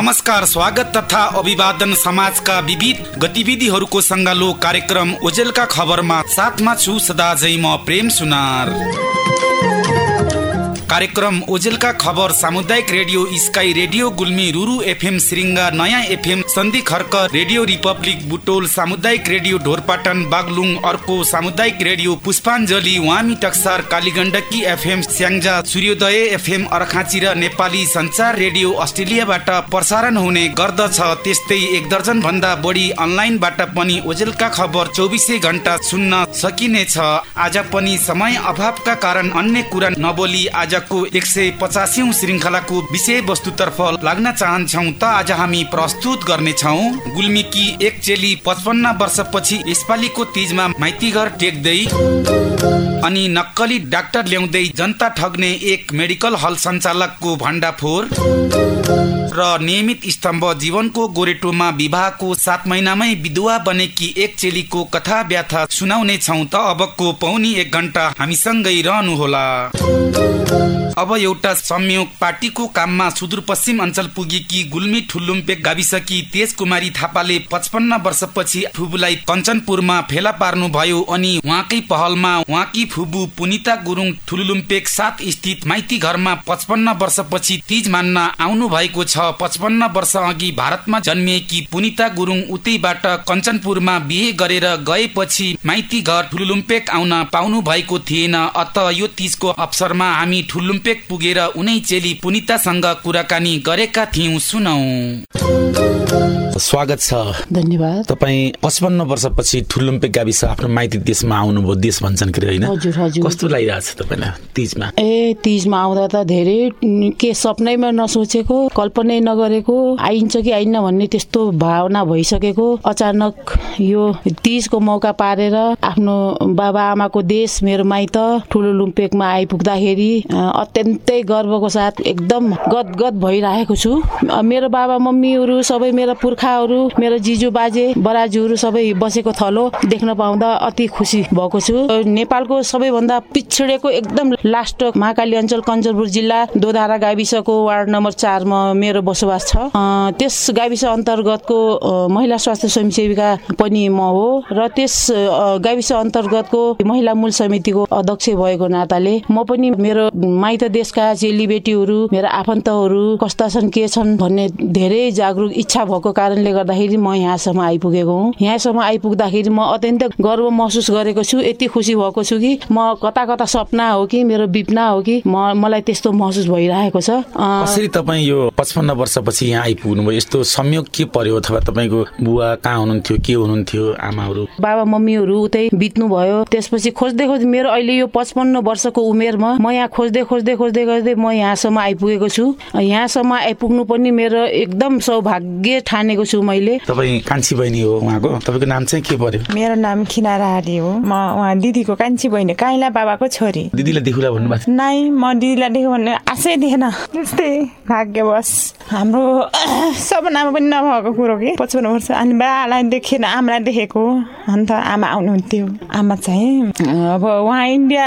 नमस्कार स्वागत तथा अभिवादन समाजका विविध गतिविधिहरूको सङ्गालो कार्यक्रम ओजेलका खबरमा साथमा छु सदा जै म प्रेम सुनार। कार्यक्रम ओजेलका खबर सामुदायिक radio Sky radio Gulmi Ruru FM Shringa नयाँ एफएम सन्धि खर्क रेडियो रिपब्लिक बुटोल सामुदायिक रेडियो ढोरपाटन बागलुङ अर्को सामुदायिक रेडियो पुष्पाञ्जली वामी टक्सार कालीगण्डकी एफएम स्याङ्जा सूर्योदय एफएम अर्खाँची र नेपाली संचार रेडियो अस्ट्रेलियाबाट प्रसारण हुने गर्दछ। त्यस्तै एक दर्जन भन्दा बढी अनलाइनबाट पनि ओजेलका खबर चौबिसै घन्टा सुन्न सकिनेछ। आज पनि समय अभावका कारण अन्य कुरा नबोली आज आजको एक सय पचासी श्रृङ्खलाको विषय वस्तुतर्फ लाग्न चाहन्छौ त आज हामी प्रस्तुत गर्नेछौ गुल्मीकी एक चेली पचपन्न वर्षपछि यसपालिको तिजमा माइती घर टेक्दै। अनि नक्कली डाक्टर ल्याउँदै जनता ठग्ने एक मेडिकल हल सञ्चालकको भण्डाफोर र नियमित स्तम्भ जीवनको गोरेटोमा विवाहको सात महिनामै विधुवा बनेकी एक चेलीको कथा व्याथा सुनाउने छौ त अबको पौनी एक घन्टा हामीसँगै रहनुहोला। अब एउटा संयोग पार्टीको काममा सुदूरपश्चिम अञ्चल पुगेकी गुल्मी ठुल्लुम्पेक गाविसकी तेज कुमारी थापाले पचपन्न वर्षपछि फुबुलाई कञ्चनपुरमा फेला पार्नु भयो अनि उहाँकै पहलमा उहाँकी फुबु पुनिता गुरुङ ठुलुलुम्पेक सात स्थित माइती घरमा पचपन्न वर्षपछि तीज मान्न आउनु भएको छ। पचपन्न वर्ष अघि भारतमा जन्मिएकी पुनिता गुरुङ उतैबाट कञ्चनपुरमा बिहे गरेर गएपछि माइती घर ठुलुलुम्पेक आउन पाउनु भएको थिएन। अत यो तीजको अवसरमा हामी ठुलुम्पेक पुगेर उनै चेली पुनितासँग कुराकानी गरेका थियौँ सुनौ। स्वागत छ। धन्यवाद। तपाईँ पचपन्न वर्षपछि ठुलुम्पे गाविस आफ्नो माइती देशमा आउनुभयो देश भन्छन् कि होइन? कस्तो लागिरहेको छ तपाईँलाई तिजमा? ए तिजमा आउँदा त धेरै के सपनैमा नसोचेको कल्पनै नगरेको आइन्छ कि आइन्न भन्ने त्यस्तो भावना भइसकेको। अचानक यो तिजको मौका पारेर आफ्नो बाबा आमाको देश मेरो माइत ठुलो लुम्पेकमा आइपुग्दाखेरि अत्यन्तै गर्वको साथ एकदम गदगद भइरहेको छु। मेरो बाबा मम्मीहरू सबै मेरो पुर्खाहरू मेरो जिजु बाजे बराजुहरू सबै बसेको थलो देख्न पाउँदा अति खुसी भएको छु। नेपालको सबैभन्दा पिछडेको एकदम लास्ट महाकाली अञ्चल कञ्चनपुर जिल्ला दोधारा गाविसको वार्ड नम्बर चारमा मेरो बसोबास छ। त्यस गाविस अन्तर्गतको महिला स्वास्थ्य स्वयंसेविका पनि म हो र त्यस गाविस अन्तर्गतको महिला मूल समितिको अध्यक्ष भएको नाताले म पनि मेरो माइत देशका चेलीबेटीहरू मेरो आफन्तहरू कस्ता छन् के छन् भन्ने धेरै जागरुक इच्छा भएको कारणले गर्दाखेरि म यहाँसम्म आइपुगेको हुँ। यहाँसम्म आइपुग्दाखेरि म अत्यन्त गर्व महसुस गरेको छु यति खुसी भएको छु कि म कता कता सपना हो कि मेरो विपना हो कि म मलाई त्यस्तो महसुस भइरहेको छ। कसरी तपाईँ यो पचपन्न वर्षपछि यहाँ आइपुग्नु भयो यस्तो संयोग के पर्यो अथवा तपाईँको बुवा कहाँ हुनुहुन्थ्यो के हुनुहुन्थ्यो आमाहरू? बाबा मम्मीहरू उतै बित्नु भयो त्यसपछि खोज्दै खोज्दै मेरो अहिले यो पचपन्न वर्षको उमेरमा म यहाँ खोज्दै खोज्दै खोज्दै खोज्दै म यहाँसम्म आइपुगेको छु। यहाँसम्म आइपुग्नु पनि मेरो एकदम सौभाग्य ठानेको छु मैले। तपाईँ कान्छी बहिनी हो उहाँको। तपाईँको नाम चाहिँ के पर्यो? मेरो नाम खिनारा हारी हो। म उहाँ दिदीको कान्छी बहिनी काइला बाबाको छोरी। दिदीलाई देखुला भन्नुभएको नै म दिदीलाई देख्यो भन्ने आशै थिएन त्यस्तै भाग्यवश। हाम्रो सपनामा पनि नभएको कुरो कि? पचपन्न वर्ष अनि बालाई देखेन आमालाई देखेको। अन्त आमा आउनुहुन्थ्यो। आमा चाहिँ अब उहाँ इन्डिया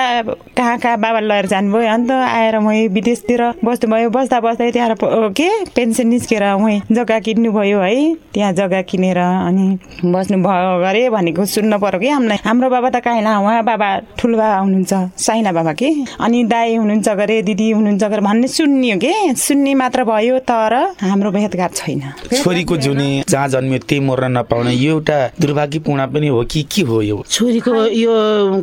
कहाँ कहाँ बाबा लगेर जानुभयो। अन्त आएर उहीँ विदेशतिर बस्नुभयो। बस्दा बस्दै त्यहाँ के? पेन्सन निस्केर उहीँ जग्गा किन्नुभयो है। त्यहाँ जग्गा किनेर अनि बस्नुभयो गरे भनेको सुन्न पर्यो कि हामीलाई। हाम्रो बाबा त काहीँ उहाँ बाबा ठुलो बाबा हुनुहुन्छ साइना बाबा कि? अनि दाई हुनुहुन्छ गरे दिदी हुनुहुन्छ गरे भन्ने सुन्नियो कि? सुन्ने मात्र भयो तर हाम्रो भेटघाट छैन। छोरीको जुनी जहाँ जन्मियो त्यही मर्न नपाउने यो एउटा दुर्भाग्यपूर्ण पनि हो कि के हो यो? छोरीको यो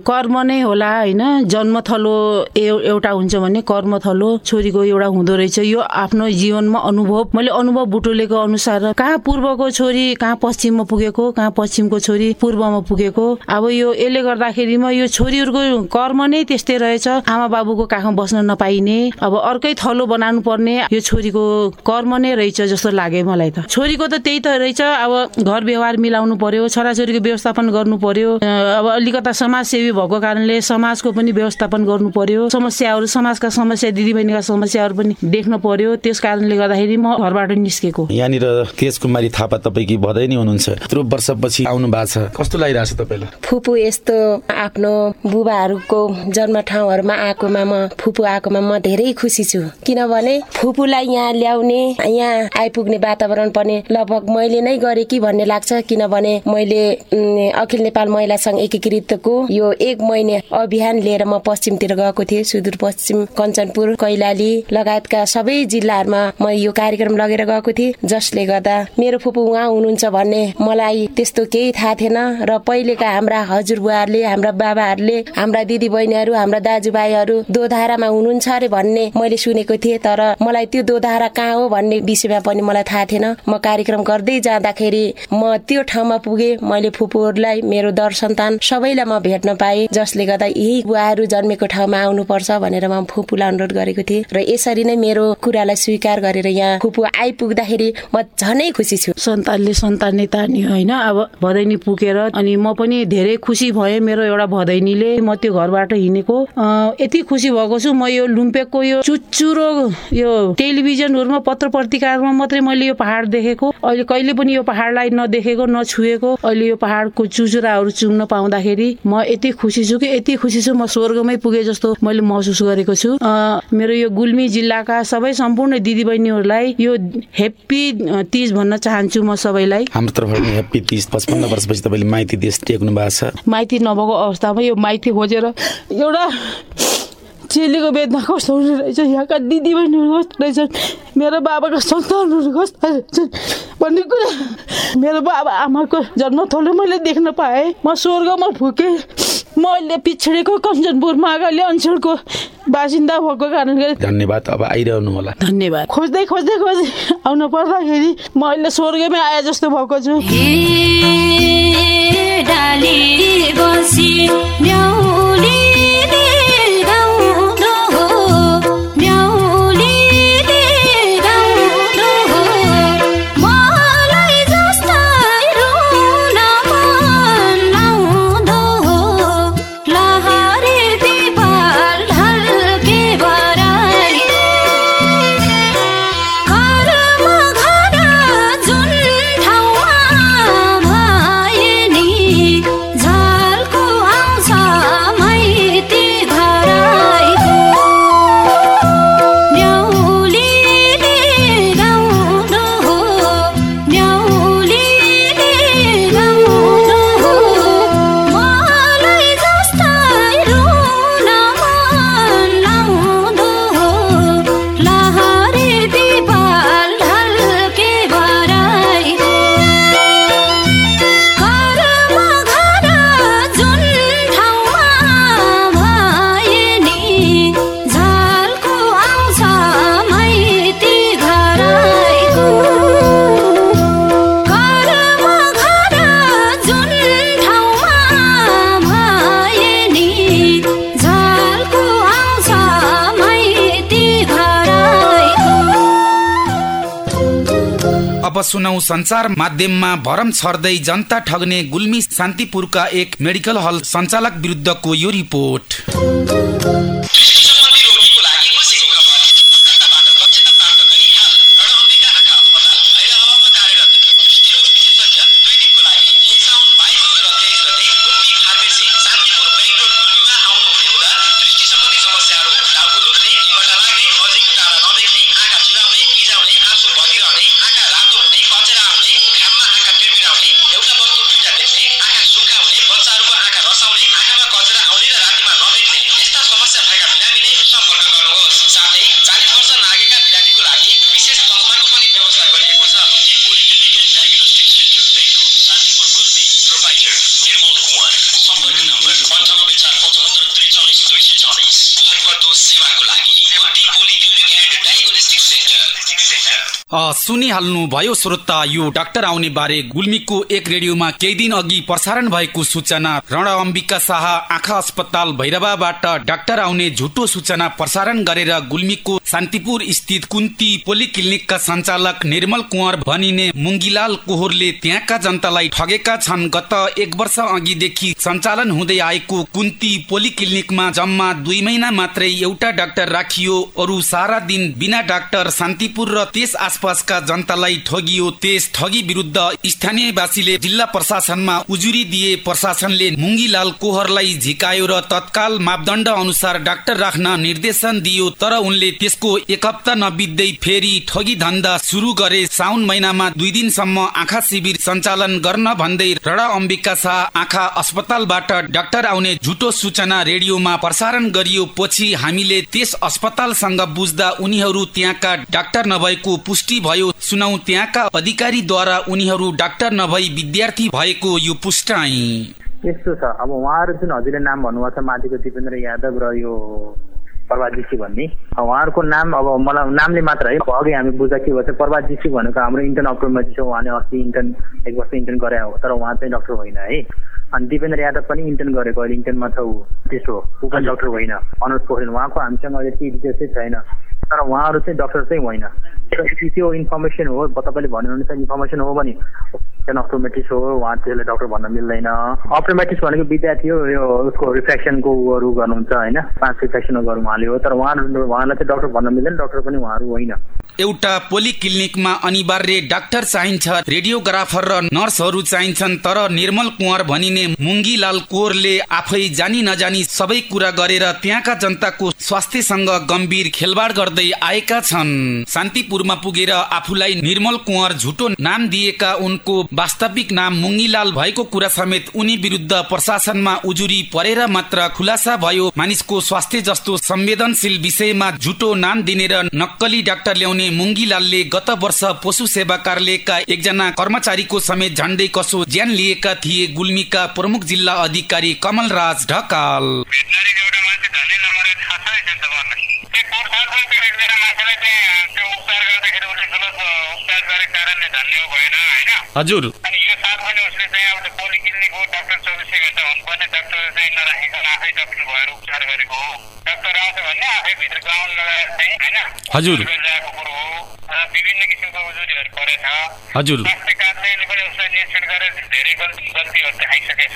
कर्म नै होला होइन? जन्मथलो एउटा हुन्छ भने कर्मथलो छोरीको एउटा हुँदो रहेछ। यो आफ्नो जीवनमा अनुभव मैले अनुभव बुटोलेको अनुसार कहाँ पूर्वको छोरी कहाँ पश्चिममा पुगेको कहाँ पश्चिमको छोरी पूर्वमा पुगेको। अब यो यसले गर्दाखेरिमा यो छोरीहरूको कर्म नै त्यस्तै रहेछ। आमा बाबुको काखमा बस्न नपाइने अब अर्कै थलो बनाउनु पर्ने यो छोरीको कर्म नै रहेछ जस्तो लाग्यो मलाई त। छोरीको त त्यही त रहेछ अब घर व्यवहार मिलाउनु पर्यो छोराछोरीको व्यवस्थापन गर्नु पर्यो। अब अलिकता समाजसेवी भएको कारणले समाजको पनि व्यवस्थापन गर्नु पर्यो। समस्याहरू समाजका समस्या दिदीबहिनीका समस्याहरू पनि देख्नु पर्यो। त्यस कारणले गर्दाखेरि म घरबाट निस्केको। यहाँनिर तेज कुमारी थापा तपाईँकी भदै नै हुनुहुन्छ? यत्रो वर्षपछि आउनु भएको छ। कस्तो लागिरहेको छ तपाईँलाई? फुपू यस्तो आफ्नो बुबाहरूको जन्म ठाउँहरूमा आएकोमा म फुपू आएकोमा म धेरै खुसी छु। किनभने फुपूलाई यहाँ ल्याउने यहाँ आइपुग्ने वातावरण पनि लगभग मैले नै गरेँ कि भन्ने लाग्छ। किनभने मैले अखिल नेपाल महिला सङ्घ एकीकृतको यो एक महिने अभियान लिएर म पश्चिमतिर गएको थिएँ। सुदूरपश्चिम कञ्चनपुर कैलाली लगायतका सबै जिल्लाहरूमा म यो कार्यक्रम लगेर गएको थिएँ। जसले गर्दा मेरो फुपू उहाँ हुनुहुन्छ भन्ने मलाई त्यस्तो केही थाहा थिएन र पहिलेका हाम्रा हजुरबुवाहरूले हाम्रा बाबाहरूले हाम्रा दिदी बहिनीहरू हाम्रा दाजुभाइहरू दोधारामा हुनुहुन्छ अरे भन्ने मैले सुनेको थिएँ तर मलाई त्यो दोधारा कहाँ हो भन्ने विषयमा पनि मलाई थाहा थिएन। म कार्यक्रम गर्दै जाँदाखेरि म त्यो ठाउँमा पुगेँ मैले फुपूहरूलाई मेरो दर सन्तान सबैलाई म भेट्न पाएँ जसले गर्दा यही बुवाहरू जन्मेको ठाउँमा आउनुपर्छ भनेर म फुपूलाई अनुरोध गरेको थिएँ। र यसरी नै मेरो कुरालाई स्वीकार गरेर यहाँ फुपू आइपुग्दाखेरि म झनै खुसी छु सन्तानले सन्तानले तान्यो होइन? अब भदैनी पुगेर अनि म पनि धेरै खुसी भएँ। मेरो एउटा भदैनीले म त्यो घरबाट हिँडेको। यति खुसी भएको छु। म यो लुम्पेकको यो चुचुरो यो टेलिभिजनहरूमा पत्र पत्रिकाहरूमा मात्रै मैले यो पहाड देखेको। अहिले कहिले पनि यो पहाडलाई नदेखेको नछुएको। अहिले यो पहाडको चुचुराहरू चुम्न पाउँदाखेरि म यति खुसी छु कि यति खुसी छु म स्वर्गमै पुगे जस्तो मैले महसुस गरेको छु। मेरो यो गुल्मी जिल्लाका सबै सम्पूर्ण दिदीबहिनीहरूलाई यो हेप्पी तिज भन्न चाहन्छु म सबैलाई। हाम्रो तर्फबाट हेप्पी तिज पचपन्न वर्षपछि तपाईँले माइती देश टेक्नु भएको छ। माइती नभएको अवस्थामा यो माइती खोजेर एउटा चेलीको बेदमा कस्तो हुने रहेछ यहाँका दिदीबहिनीहरू कस्तो रहेछन् मेरो बाबाका सन्तानहरू कस्ता रहेछन् भन्ने कुरा मेरो बाबा आमाको जन्मथलो मैले देख्न पाएँ। म स्वर्गमा फुकेँ। म अहिले पिछडेको कञ्चनपुर मागाली अञ्चलको बासिन्दा भएको कारणले धन्यवाद अब आइरहनु होला। धन्यवाद। खोज्दै खोज्दै खोज्दै आउनु पर्दाखेरि म अहिले स्वर्गमै आए जस्तो भएको छु। सुनौ संचार माध्यममा भरम छर्दै जनता ठग्ने गुल्मी शान्तिपुरका एक मेडिकल हल सञ्चालक विरुद्धको यो report. Hemos jugado. Son dos que no me faltan सुनिहाल्नु भयो श्रोता यो डाक्टर आउने बारे गुल्मीको एक रेडियोमा केही दिन अघि प्रसारण भएको सूचना रण अम्बिका शाह आँखा अस्पताल भैरवाबाट डाक्टर आउने झुटो सूचना प्रसारण गरेर गुल्मीको शान्तिपुर स्थित कुन्ती पोलिक्लिनिकका सञ्चालक निर्मल कुँवर भनिने मुङ्गीलाल कोहोरले त्यहाँका जनतालाई ठगेका छन्। गत एक वर्ष अघिदेखि सञ्चालन हुँदै आएको कुन्ती पोलिक्लिनिकमा जम्मा दुई महिना मात्रै एउटा डाक्टर राखियो। अरू सारा दिन बिना डाक्टर शान्तिपुर र त्यस आसपासका जनतालाई ठगियो त्यस ठगी विरुद्ध स्थानीयवासीले जिल्ला प्रशासनमा उजुरी दिए प्रशासनले मुङ्गीलाल कोहरलाई झिकायो र तत्काल मापदण्ड अनुसार डाक्टर राख्न निर्देशन दियो तर उनले त्यसको एक हप्ता नबित्दै फेरि ठगी धन्दा सुरु गरे। साउन महिनामा दुई दिनसम्म आँखा शिविर सञ्चालन गर्न भन्दै रणा अम्बिका शाह आँखा अस्पतालबाट डाक्टर आउने झुटो सूचना रेडियोमा प्रसारण गरियो। पछि हामीले त्यस अस्पतालसँग बुझ्दा उनीहरू त्यहाँका डाक्टर नभएको पुष्टि भयो। सुनौ त्यहाँका अधिकारीद्वारा उनीहरू डाक्टर नभई विद्यार्थी भएको यो पुष्टाइ यस्तो छ। अब उहाँहरू जुन हजुरले नाम भन्नुभएको छ माथिको दिपेन्द्र यादव र यो प्रभात जीसी भन्ने। उहाँहरूको नाम अब मलाई नामले मात्र है। अघि हामी बुझ्दा के भन्छ प्रभात जीसी भनेको हाम्रो इन्टर्न अप्टोमेट्रिस्ट हो उहाँले अस्ति इन्टर्न एक वर्ष इन्टर्न गरे हो तर उहाँ चाहिँ डक्टर होइन है। अनि दिपेन्द्र यादव पनि इन्टर्न गरेको अहिले इन्टर्नमा छ ऊ त्यस्तो ऊ पनि डक्टर होइन। अनर्स पोखरेल उहाँको हामीसँग अहिले केही डिटेल्स छैन। तर उहाँहरू चाहिँ डक्टर चाहिँ होइन। त्यो इन्फर्मेसन हो तपाईँले भन्नुहुन्छ इन्फर्मेसन हो भने अप्टोमेट्रिस्ट हो उहाँ त्यसले डक्टर भन्न मिल्दैन। अप्टोमेट्रिस्ट भनेको विद्यार्थी हो यो उसको रिफ्रेक्सनको उहरू गर्नुहुन्छ होइन? पाँच रिफ्रेक्सनहरू गरौँ उहाँले हो। तर उहाँहरू उहाँलाई चाहिँ डक्टर भन्न मिल्दैन डक्टर पनि उहाँहरू होइन। एउटा पोलिक्लिनिकमा अनिवार्य डाक्टर चाहिन्छ रेडियोग्राफर र नर्सहरू चाहिन्छन् तर निर्मल कुँवर भनिने मुङ्गीलाल कोरले आफै जानी नजानी सबै कुरा गरेर त्यहाँका जनताको स्वास्थ्यसँग गम्भीर खेलबाड गर्दै आएका छन्। शान्तिपुरमा पुगेर आफूलाई निर्मल कुँवर झुटो नाम दिएका उनको वास्तविक नाम मुङ्गीलाल भएको कुरा समेत उनी विरुद्ध प्रशासनमा उजुरी परेर मात्र खुलासा भयो। मानिसको स्वास्थ्य जस्तो संवेदनशील विषयमा झुटो नाम दिने र नक्कली डाक्टर ल्याउने मुङ्गीलालले गत वर्ष पशु सेवा कार्यालयका एकजना कर्मचारीको समेत झण्डै कसो ज्यान लिएका थिए। गुल्मीका प्रमुख जिल्ला अधिकारी कमल राज ढकाल हजुर अनि यो साथ पनि उसले चाहिँ अब त्यो पोलिक्लिनिक हो डाक्टर चौबिसै घन्टा हुनुपर्ने डाक्टर चाहिँ नराखिकन आफै डाक्टर भएर उपचार गरेको हो डाक्टर आउँछ भने आफै भित्र गाउन लगाएर चाहिँ होइन हजुर गरिरहेको कुरो हो र विभिन्न किसिमको हजुर। स्वास्थ्य कार्यालयले पनि उसलाई निरीक्षण गरेर धेरै गल्ती गल्तीहरू देखाइसकेछ।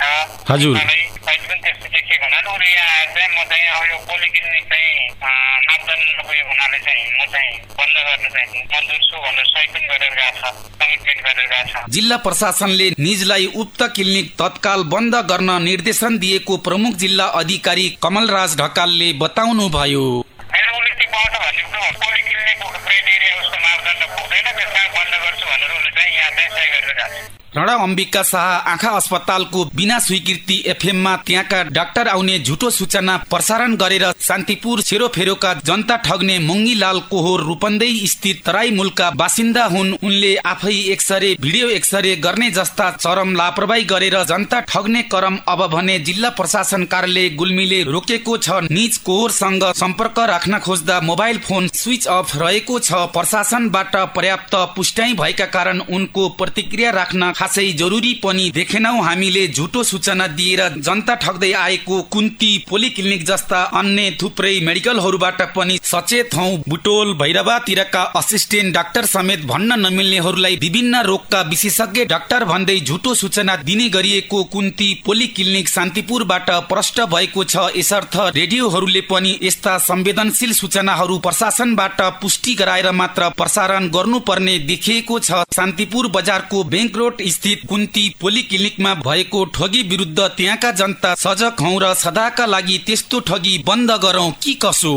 हजुर। अहिले पनि त्यस्तो देखिएको हुनाले उसले यहाँ आएर चाहिँ म चाहिँ अब यो पोलिक्लिनिक चाहिँ अँ, मापदण्ड नपुगे हुनाले चाहिँ म चाहिँ बन्द गर्न चाहिँ मन्जुर छु भनेर सही पनि गरेर गएको छ कमिटमेन्ट गरेर गएको छ जिल्ला प्रशासनले निजलाई उक्त क्लिनिक तत्काल बन्द गर्न निर्देशन दिएको प्रमुख जिल्ला अधिकारी कमल राज ढकालले बताउनु भयो मेरो उसले चाहिँ पाउँछ भन्ने कुरो पोलिक्लिनिकको क्राइटेरिया उसको मापदण्ड पुग्दैन त्यसमा बन्द गर्छु भनेर उसले चाहिँ यहाँ चाहिँ सही गरेर गएको छ रणा अम्बिका शाह आँखा अस्पतालको बिना स्वीकृति एफएममा त्यहाँका डाक्टर आउने झुटो सूचना प्रसारण गरेर शान्तिपुर सेरोफेरोका जनता ठग्ने मुङ्गीलाल कोहोर रूपन्दै स्थित तराई मूलका बासिन्दा हुन्। उनले आफै एक्सरे भिडियो एक्सरे गर्ने जस्ता चरम लापरवाही गरेर जनता ठग्ने क्रम अब भने जिल्ला प्रशासन कार्यालय गुल्मीले रोकेको छ। निज कोहोरसँग सम्पर्क राख्न खोज्दा मोबाइल फोन स्विच अफ रहेको छ। प्रशासनबाट पर्याप्त पुष्टाइ भएका कारण उनको प्रतिक्रिया राख्न खासै जरुरी पनि देखेनौ। हामीले झुटो सूचना दिएर जनता ठग्दै आएको कुन्ती पोलिक्लिनिक जस्ता अन्य थुप्रै मेडिकलहरूबाट पनि सचेत हौ। बुटोल भैरवातिरका असिस्टेन्ट डाक्टर समेत भन्न नमिल्नेहरूलाई विभिन्न रोगका विशेषज्ञ डाक्टर भन्दै झुटो सूचना दिने गरिएको कुन्ती पोलिक्लिनिक शान्तिपुरबाट प्रष्ट भएको छ। यसर्थ रेडियोहरूले पनि यस्ता संवेदनशील सूचनाहरू प्रशासनबाट पुष्टि गराएर मात्र प्रसारण गर्नुपर्ने देखिएको छ। शान्तिपुर बजारको बेङ्क रोड स्थित कुन्ती पोलिक्लिनिकमा भएको ठगी विरुद्ध त्यहाँका जनता सजग हौ र सदाका लागि त्यस्तो ठगी बन्द गरौं कि कसो?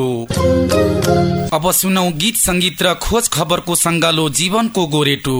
अब सुनौ गीत संगीत र खोज खबरको संगालो जीवनको गोरेटो।